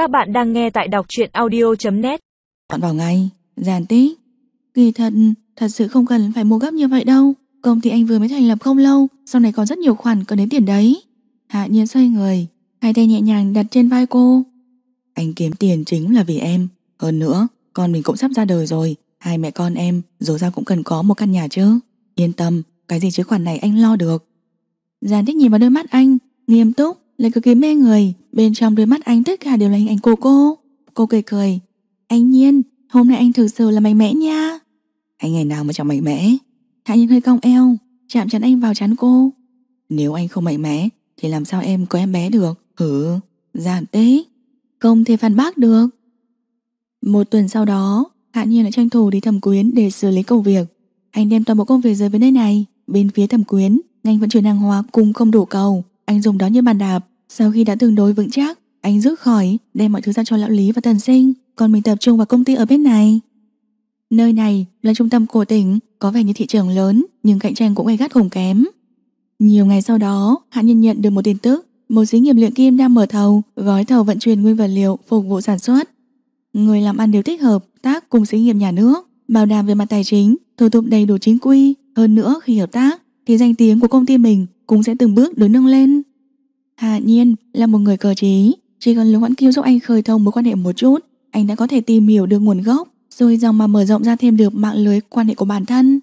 Các bạn đang nghe tại đọc truyện audio.net bạn bảo ngay, giàn tích. Kỳ thật, thật sự không cần phải mua gấp như vậy đâu. Công ty anh vừa mới thành lập không lâu Sau này còn rất nhiều khoản cần đến tiền đấy. Hạ nhiên xoay người Hai tay nhẹ nhàng đặt trên vai cô. Anh kiếm tiền chính là vì em. Hơn nữa, con mình cũng sắp ra đời rồi. Hai mẹ con em dù sao cũng cần có một căn nhà chứ. Yên tâm, cái gì chứ khoản này anh lo được. Giàn tích nhìn vào đôi mắt anh Nghiêm túc, lại cực kỳ mê người Bên trong đôi mắt anh tất cả đều là hình ảnh của cô. Cô cười cười. Anh Nhiên, hôm nay anh thực sự là mạnh mẽ nha. Anh ngày nào mà chẳng mạnh mẽ? Hạ Nhiên hơi cong eo Chạm chắn anh vào chắn cô. Nếu anh không mạnh mẽ Thì làm sao em có em bé được? Hử, giản tế Không thể phản bác được. Một tuần sau đó Hạ Nhiên lại tranh thủ đi thẩm quyến để xử lý công việc. Anh đem toàn bộ công việc rời với nơi này. Bên phía thẩm quyến Ngành vận chuyển hàng hóa cùng không đủ cầu. Anh dùng đó như bàn đạp sau khi đã tương đối vững chắc, Anh rút khỏi, đem mọi thứ ra cho lão lý và tần sinh, Còn mình tập trung vào công ty ở bên này. Nơi này là trung tâm của tỉnh, Có vẻ như thị trường lớn, Nhưng cạnh tranh cũng gay gắt khủng kém. Nhiều ngày sau đó, Hạ Nhân nhận được một tin tức, Một xí nghiệp luyện kim đang mở thầu, Gói thầu vận chuyển nguyên vật liệu phục vụ sản xuất. Người làm ăn đều thích hợp tác cùng xí nghiệp nhà nước, Bảo đảm về mặt tài chính, Thủ tục đầy đủ chính quy. Hơn nữa, khi hợp tác, Thì danh tiếng của công ty mình Cũng sẽ từng bước được nâng lên. Hạ Nhiên là một người cờ trí Chỉ cần Lục Hoãn Kiêu giúp anh khơi thông mối quan hệ một chút Anh đã có thể tìm hiểu được nguồn gốc rồi dòng mà mở rộng ra thêm được mạng lưới quan hệ của bản thân.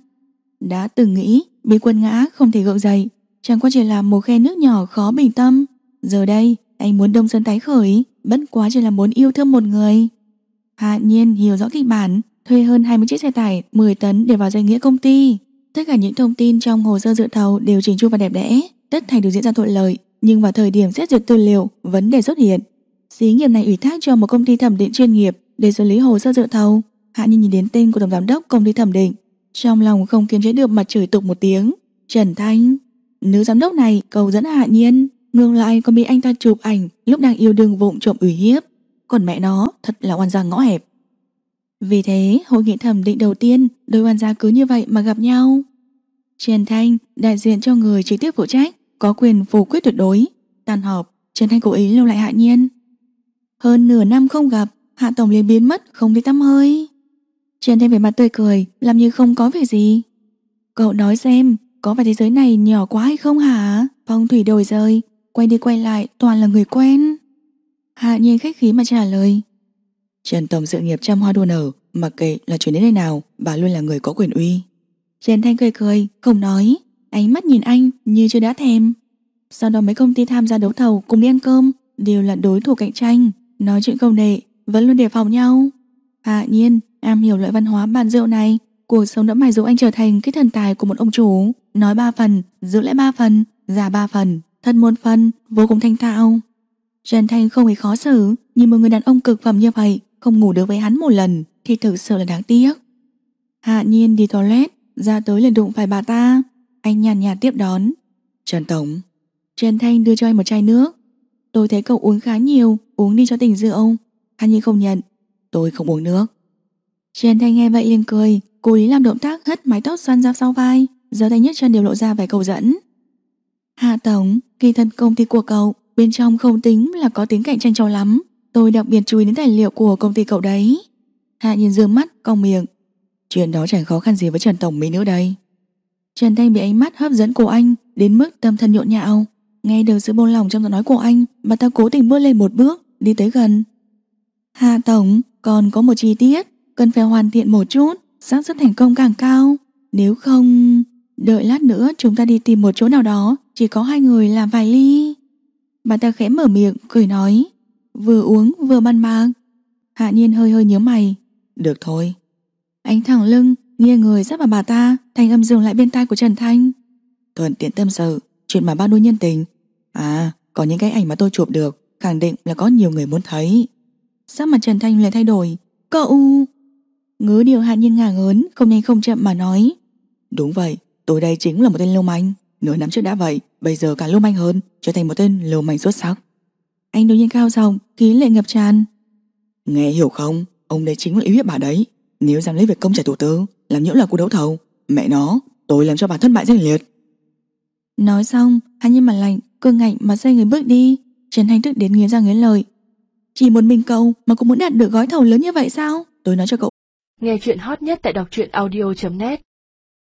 Đã từng nghĩ bị quân ngã không thể gượng dậy, chẳng qua chỉ là một khe nước nhỏ khó bình tâm. Giờ đây, anh muốn đông sơn tái khởi, bất quá chỉ là muốn yêu thương một người. Hạ nhiên hiểu rõ kịch bản, thuê hơn 20 chiếc xe tải 10 tấn để vào danh nghĩa công ty. Tất cả những thông tin trong hồ sơ dự thầu đều chỉnh chu và đẹp đẽ, tất thành đều diễn ra thuận lợi, nhưng vào thời điểm xét duyệt tư liệu, vấn đề xuất hiện. Xí nghiệp này ủy thác cho một công ty thẩm định chuyên nghiệp để xử lý hồ sơ dự thầu, Hạ Nhiên nhìn đến tên của tổng giám đốc công ty thẩm định, trong lòng không kiềm chế được mà chửi tục một tiếng. Trần Thanh, nữ giám đốc này cầu dẫn Hạ Nhiên, ngược lại còn bị anh ta chụp ảnh lúc đang yêu đương vụng trộm ủy hiếp. Còn mẹ nó thật là oan gia ngõ hẹp. Vì thế, hội nghị thẩm định đầu tiên, đôi oan gia cứ như vậy mà gặp nhau. Trần Thanh, đại diện cho người trực tiếp phụ trách, có quyền phủ quyết tuyệt đối. Tàn họp, Trần Thanh cố ý lưu lại Hạ Nhiên. Hơn nửa năm không gặp, Hạ Tổng liền biến mất, không đi tăm hơi. Trần Thanh về mặt tươi cười Làm như không có việc gì Cậu nói xem Có phải thế giới này nhỏ quá hay không hả Phong thủy đổi rời Quay đi quay lại toàn là người quen Hạ nhiên khách khí mà trả lời Trần Tổng sự nghiệp trăm hoa đua nở Mặc kệ là chuyển đến nơi nào Bà luôn là người có quyền uy Trần Thanh cười cười không nói Ánh mắt nhìn anh như chưa đã thèm. Sau đó mấy công ty tham gia đấu thầu cùng đi ăn cơm Đều là đối thủ cạnh tranh. Nói chuyện công nghệ Vẫn luôn đề phòng nhau. Hạ nhiên Am hiểu loại văn hóa bàn rượu này. Cuộc sống đã mài dỗ anh trở thành cái thần tài của một ông chủ. Nói ba phần, giữ lại ba phần Giả ba phần, thân môn phần Vô cùng thanh thạo. Trần Thanh không hề khó xử Nhưng một người đàn ông cực phẩm như vậy Không ngủ được với hắn một lần Thì thực sự là đáng tiếc. Hạ nhiên đi toilet Ra tới liền đụng phải bà ta. Anh nhàn nhạt tiếp đón. Trần Tổng Trần Thanh đưa cho anh một chai nước. Tôi thấy cậu uống khá nhiều Uống đi cho tỉnh rượu Hạ như không nhận. Tôi không uống nước. Trần Thanh nghe vậy liền cười Cố ý làm động tác hất mái tóc xoăn ra sau vai. Giờ tay nhất chân đều lộ ra vẻ cầu dẫn. Hạ Tổng Kỳ thật công ty của cậu Bên trong không tính là có tính cạnh tranh cho lắm. Tôi đặc biệt chú ý đến tài liệu của công ty cậu đấy. Hạ nhìn dương mắt, cong miệng. Chuyện đó chẳng khó khăn gì với Trần Tổng Mỹ nữa đây. Trần Thanh bị ánh mắt hấp dẫn của anh Đến mức tâm thân nhộn nhạo. Nghe được sự buông lòng trong giọng nói của anh Bà ta cố tình bước lên một bước Đi tới gần. Hạ Tổng còn có một chi tiết Cần phải hoàn thiện một chút xác suất thành công càng cao. Nếu không Đợi lát nữa chúng ta đi tìm một chỗ nào đó Chỉ có hai người làm vài ly. Bà ta khẽ mở miệng cười nói Vừa uống vừa ban bạc. Hạ nhiên hơi hơi nhớ mày. Được thôi. Anh thẳng lưng nghe người sắp vào bà ta Thành âm dừng lại bên tai của Trần Thanh. Thuận tiện tâm sự, Chuyện mà bao nuôi nhân tình. À có những cái ảnh mà tôi chụp được, Khẳng định là có nhiều người muốn thấy. Sắc mặt Trần Thanh lại thay đổi. Cậu! Ngứa điều hạ nhiên ngả ngớn, Không nhanh không chậm mà nói. Đúng vậy tôi đây chính là một tên lưu manh. Nửa năm trước đã vậy, Bây giờ càng lưu manh hơn, Trở thành một tên lưu manh xuất sắc. Anh đột nhiên cao giọng Ký lệ ngập tràn. Nghe hiểu không? Ông đây chính là yếu hiếp bà đấy. Nếu dám lấy việc công trả thủ tư làm nhiễu là cuộc đấu thầu. Mẹ nó Tôi làm cho bản thân bại danh liệt. Nói xong Hạ nhiên mặt lạnh Cương ngạnh mà xoay người bước đi. Trần Thanh tức đến nghiến răng nghiến lợi. Chỉ một mình cậu mà cũng muốn đạt được gói thầu lớn như vậy sao? Tôi nói cho cậu. Nghe chuyện hot nhất tại đọc truyện audio.net